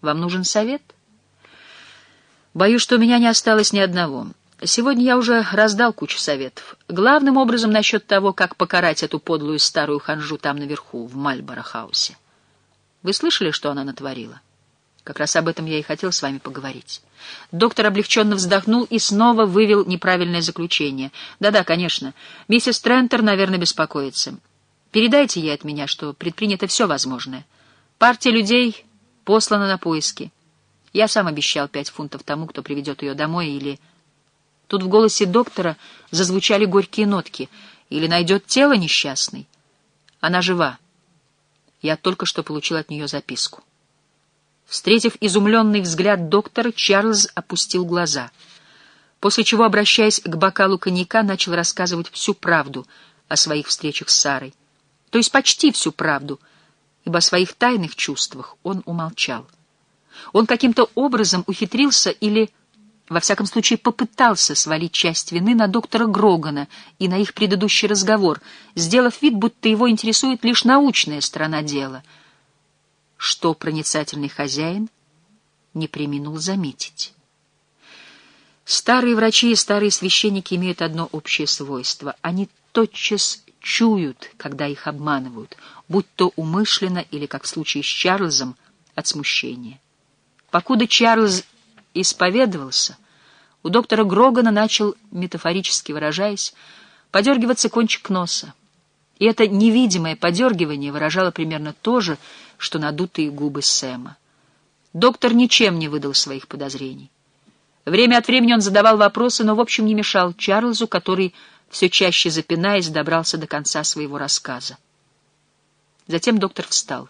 Вам нужен совет? Боюсь, что у меня не осталось ни одного. Сегодня я уже раздал кучу советов. Главным образом насчет того, как покарать эту подлую старую ханжу там наверху, в Мальборо-хаусе. Вы слышали, что она натворила? Как раз об этом я и хотел с вами поговорить. Доктор облегченно вздохнул и снова вывел неправильное заключение. Да-да, конечно. Миссис Трентер, наверное, беспокоится. Передайте ей от меня, что предпринято все возможное. Партия людей послана на поиски. Я сам обещал пять фунтов тому, кто приведет ее домой, или... Тут в голосе доктора зазвучали горькие нотки. Или найдет тело несчастной. Она жива. Я только что получил от нее записку. Встретив изумленный взгляд доктора, Чарльз опустил глаза, после чего, обращаясь к бокалу коньяка, начал рассказывать всю правду о своих встречах с Сарой. То есть почти всю правду, ибо о своих тайных чувствах он умолчал. Он каким-то образом ухитрился или, во всяком случае, попытался свалить часть вины на доктора Грогана и на их предыдущий разговор, сделав вид, будто его интересует лишь научная сторона дела — что проницательный хозяин не преминул заметить. Старые врачи и старые священники имеют одно общее свойство. Они тотчас чуют, когда их обманывают, будь то умышленно или, как в случае с Чарльзом, от смущения. Покуда Чарльз исповедовался, у доктора Грогана начал, метафорически выражаясь, подергиваться кончик носа. И это невидимое подергивание выражало примерно то же, что надутые губы Сэма. Доктор ничем не выдал своих подозрений. Время от времени он задавал вопросы, но, в общем, не мешал Чарльзу, который, все чаще запинаясь, добрался до конца своего рассказа. Затем доктор встал.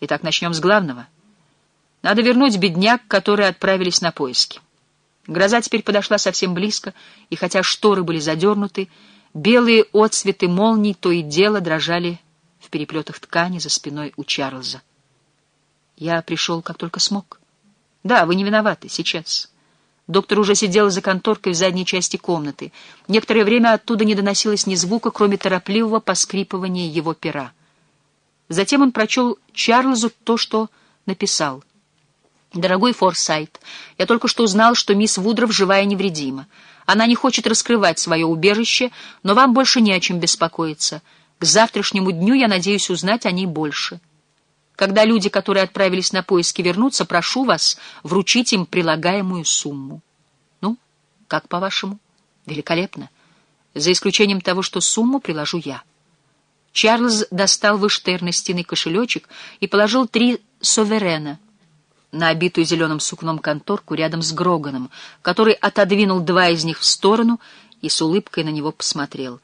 Итак, начнем с главного. Надо вернуть бедняк, которые отправились на поиски. Гроза теперь подошла совсем близко, и хотя шторы были задернуты, Белые отцветы молний то и дело дрожали в переплетах ткани за спиной у Чарльза. Я пришел, как только смог. Да, вы не виноваты, сейчас. Доктор уже сидел за конторкой в задней части комнаты. Некоторое время оттуда не доносилось ни звука, кроме торопливого поскрипывания его пера. Затем он прочел Чарльзу то, что написал. «Дорогой Форсайт, я только что узнал, что мисс Вудров живая и невредима. Она не хочет раскрывать свое убежище, но вам больше не о чем беспокоиться. К завтрашнему дню я надеюсь узнать о ней больше. Когда люди, которые отправились на поиски, вернутся, прошу вас вручить им прилагаемую сумму. Ну, как по-вашему? Великолепно. За исключением того, что сумму приложу я. Чарльз достал выштерный стены кошелечек и положил три соверена — на обитую зеленым сукном конторку рядом с Гроганом, который отодвинул два из них в сторону и с улыбкой на него посмотрел.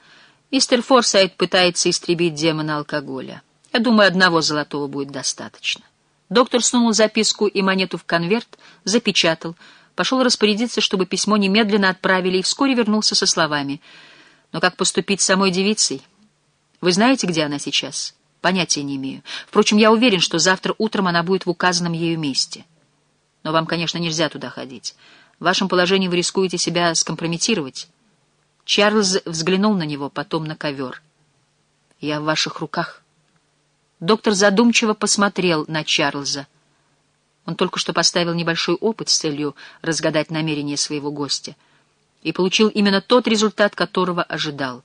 «Мистер Форсайт пытается истребить демона алкоголя. Я думаю, одного золотого будет достаточно». Доктор сунул записку и монету в конверт, запечатал, пошел распорядиться, чтобы письмо немедленно отправили, и вскоре вернулся со словами. «Но как поступить с самой девицей? Вы знаете, где она сейчас?» Понятия не имею. Впрочем, я уверен, что завтра утром она будет в указанном ею месте. Но вам, конечно, нельзя туда ходить. В вашем положении вы рискуете себя скомпрометировать. Чарльз взглянул на него, потом на ковер. «Я в ваших руках». Доктор задумчиво посмотрел на Чарльза. Он только что поставил небольшой опыт с целью разгадать намерения своего гостя и получил именно тот результат, которого ожидал.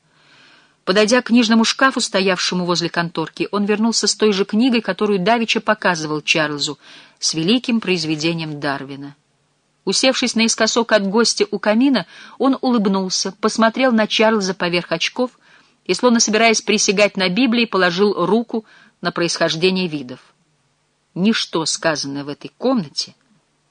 Подойдя к книжному шкафу, стоявшему возле конторки, он вернулся с той же книгой, которую Давича показывал Чарльзу, с великим произведением Дарвина. Усевшись наискосок от гостя у камина, он улыбнулся, посмотрел на Чарльза поверх очков и, словно собираясь присягать на Библии, положил руку на происхождение видов. «Ничто, сказанное в этой комнате,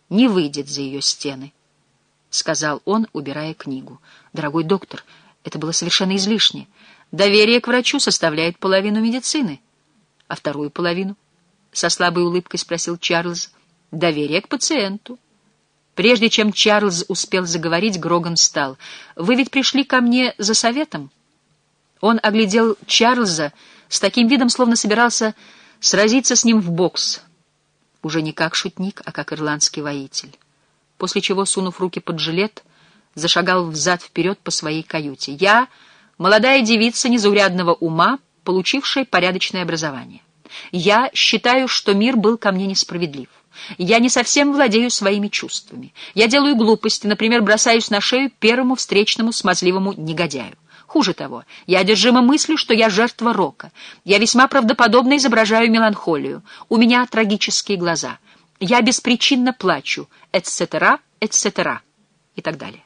не выйдет за ее стены», — сказал он, убирая книгу. «Дорогой доктор, это было совершенно излишне». Доверие к врачу составляет половину медицины. А вторую половину? Со слабой улыбкой спросил Чарльз. Доверие к пациенту. Прежде чем Чарльз успел заговорить, Гроган встал. «Вы ведь пришли ко мне за советом?» Он оглядел Чарльза с таким видом, словно собирался сразиться с ним в бокс. Уже не как шутник, а как ирландский воитель. После чего, сунув руки под жилет, зашагал взад-вперед по своей каюте. «Я...» молодая девица незаурядного ума, получившая порядочное образование. Я считаю, что мир был ко мне несправедлив. Я не совсем владею своими чувствами. Я делаю глупости, например, бросаюсь на шею первому встречному смазливому негодяю. Хуже того, я одержима мыслью, что я жертва рока. Я весьма правдоподобно изображаю меланхолию. У меня трагические глаза. Я беспричинно плачу, etc., etc. и так далее.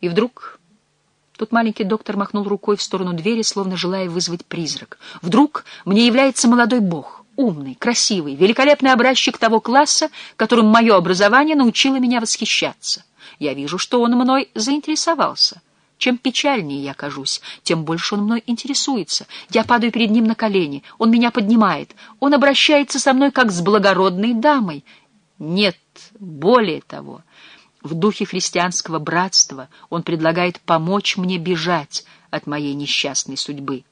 И вдруг... Тут маленький доктор махнул рукой в сторону двери, словно желая вызвать призрак. Вдруг мне является молодой бог, умный, красивый, великолепный образчик того класса, которым мое образование научило меня восхищаться. Я вижу, что он мной заинтересовался. Чем печальнее я кажусь, тем больше он мной интересуется. Я падаю перед ним на колени, он меня поднимает, он обращается со мной как с благородной дамой. Нет, более того, в духе христианского братства он предлагает помочь мне бежать от моей несчастной судьбы.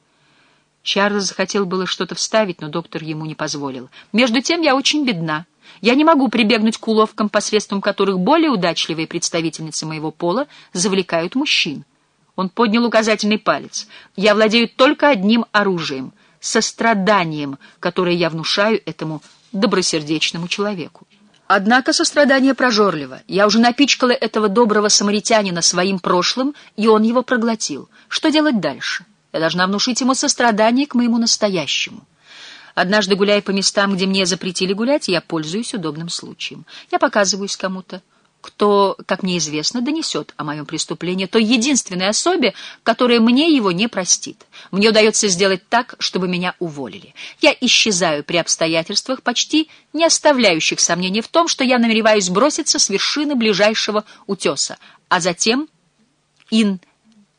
Чарльз захотел было что-то вставить, но доктор ему не позволил. Между тем я очень бедна. Я не могу прибегнуть к уловкам, посредством которых более удачливые представительницы моего пола завлекают мужчин. Он поднял указательный палец. «Я владею только одним оружием — состраданием, которое я внушаю этому добросердечному человеку. Однако сострадание прожорливо. Я уже напичкала этого доброго самаритянина своим прошлым, и он его проглотил. Что делать дальше? Я должна внушить ему сострадание к моему настоящему». Однажды, гуляя по местам, где мне запретили гулять, я пользуюсь удобным случаем. Я показываюсь кому-то кто, как мне известно, донесет о моем преступлении той единственной особе, которая мне его не простит. Мне удается сделать так, чтобы меня уволили. Я исчезаю при обстоятельствах, почти не оставляющих сомнений в том, что я намереваюсь броситься с вершины ближайшего утеса, а затем in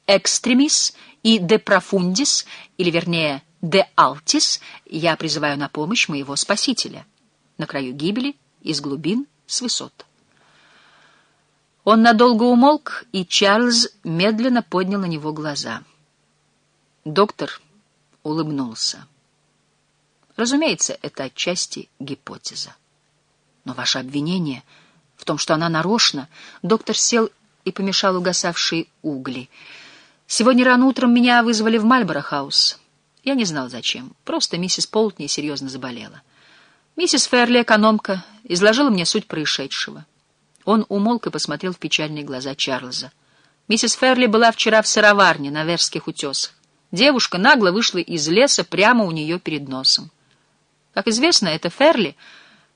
extremis и de profundis, или вернее de altis, я призываю на помощь моего спасителя на краю гибели, из глубин, с высот. Он надолго умолк, и Чарльз медленно поднял на него глаза. Доктор улыбнулся. Разумеется, это отчасти гипотеза. Но ваше обвинение в том, что она нарочно... Доктор сел и помешал угасавшие угли. Сегодня рано утром меня вызвали в Мальборо-хаус. Я не знал, зачем. Просто миссис Полтни серьезно заболела. Миссис Ферли, экономка, изложила мне суть происшедшего. Он умолк и посмотрел в печальные глаза Чарльза. Миссис Ферли была вчера в сыроварне на Верских утесах. Девушка нагло вышла из леса прямо у нее перед носом. Как известно, эта Ферли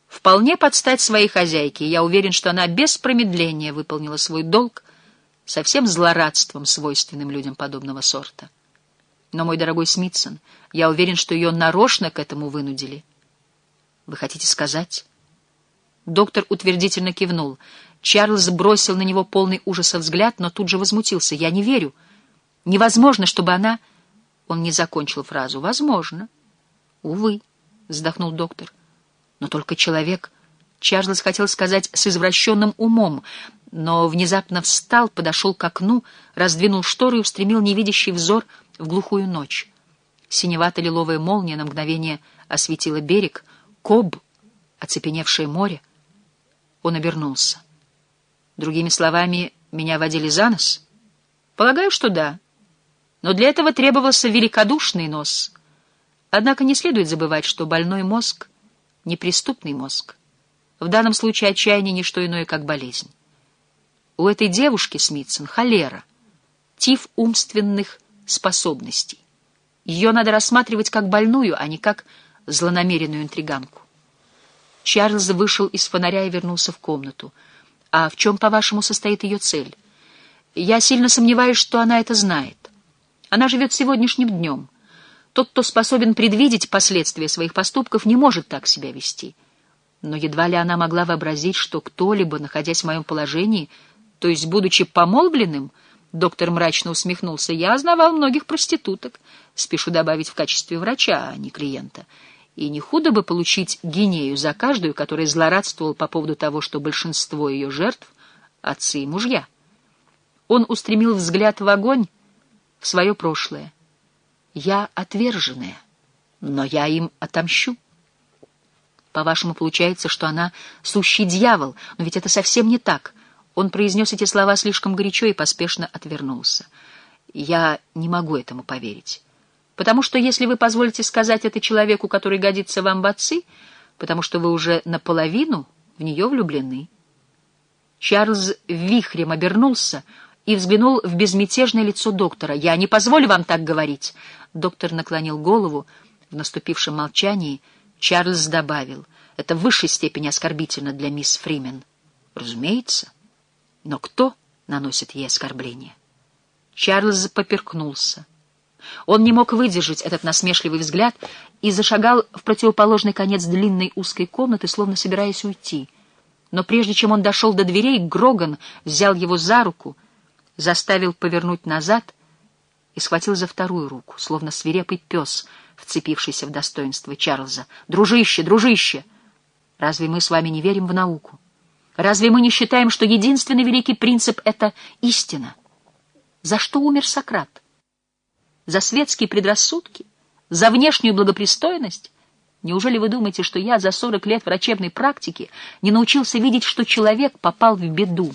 вполне подстать своей хозяйке, и я уверен, что она без промедления выполнила свой долг со всем злорадством, свойственным людям подобного сорта. Но, мой дорогой Смитсон, я уверен, что ее нарочно к этому вынудили. Вы хотите сказать... Доктор утвердительно кивнул. Чарльз бросил на него полный ужаса взгляд, но тут же возмутился. «Я не верю. Невозможно, чтобы она...» Он не закончил фразу. «Возможно». «Увы», — вздохнул доктор. «Но только человек...» Чарльз хотел сказать «с извращенным умом», но внезапно встал, подошел к окну, раздвинул шторы и устремил невидящий взор в глухую ночь. Синевато-лиловая молния на мгновение осветила берег, Коб, оцепеневшее море — он обернулся. Другими словами, меня водили за нос? Полагаю, что да. Но для этого требовался великодушный нос. Однако не следует забывать, что больной мозг — неприступный мозг. В данном случае отчаяние — не что иное, как болезнь. У этой девушки, Смитсон, холера, тиф умственных способностей. Ее надо рассматривать как больную, а не как злонамеренную интриганку. Чарльз вышел из фонаря и вернулся в комнату. «А в чем, по-вашему, состоит ее цель?» «Я сильно сомневаюсь, что она это знает. Она живет сегодняшним днем. Тот, кто способен предвидеть последствия своих поступков, не может так себя вести. Но едва ли она могла вообразить, что кто-либо, находясь в моем положении, то есть будучи помолвленным, доктор мрачно усмехнулся, я знавал многих проституток, спешу добавить в качестве врача, а не клиента» и не худо бы получить гинею за каждую, которая злорадствовала по поводу того, что большинство ее жертв — отцы и мужья. Он устремил взгляд в огонь, в свое прошлое. «Я отверженная, но я им отомщу». По-вашему, получается, что она сущий дьявол, но ведь это совсем не так. Он произнес эти слова слишком горячо и поспешно отвернулся. Я не могу этому поверить. Потому что если вы позволите сказать это человеку, который годится вам в отцы, потому что вы уже наполовину в нее влюблены. Чарльз вихрем обернулся и взглянул в безмятежное лицо доктора. «Я не позволю вам так говорить!» Доктор наклонил голову. В наступившем молчании Чарльз добавил. «Это в высшей степени оскорбительно для мисс Фримен». «Разумеется. Но кто наносит ей оскорбление?» Чарльз поперкнулся. Он не мог выдержать этот насмешливый взгляд и зашагал в противоположный конец длинной узкой комнаты, словно собираясь уйти. Но прежде чем он дошел до дверей, Гроган взял его за руку, заставил повернуть назад и схватил за вторую руку, словно свирепый пес, вцепившийся в достоинство Чарльза. «Дружище, дружище! Разве мы с вами не верим в науку? Разве мы не считаем, что единственный великий принцип — это истина? За что умер Сократ? За светские предрассудки? За внешнюю благопристойность? Неужели вы думаете, что я за сорок лет врачебной практики не научился видеть, что человек попал в беду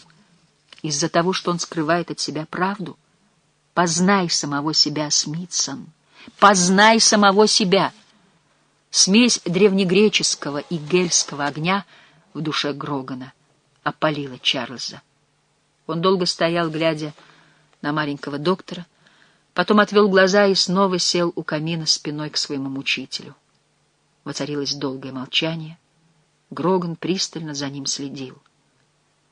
из-за того, что он скрывает от себя правду? Познай самого себя, Смитсон. Познай самого себя. Смесь древнегреческого и гельского огня в душе Грогана опалила Чарльза. Он долго стоял, глядя на маленького доктора, Потом отвел глаза и снова сел у камина спиной к своему мучителю. Воцарилось долгое молчание. Гроган пристально за ним следил.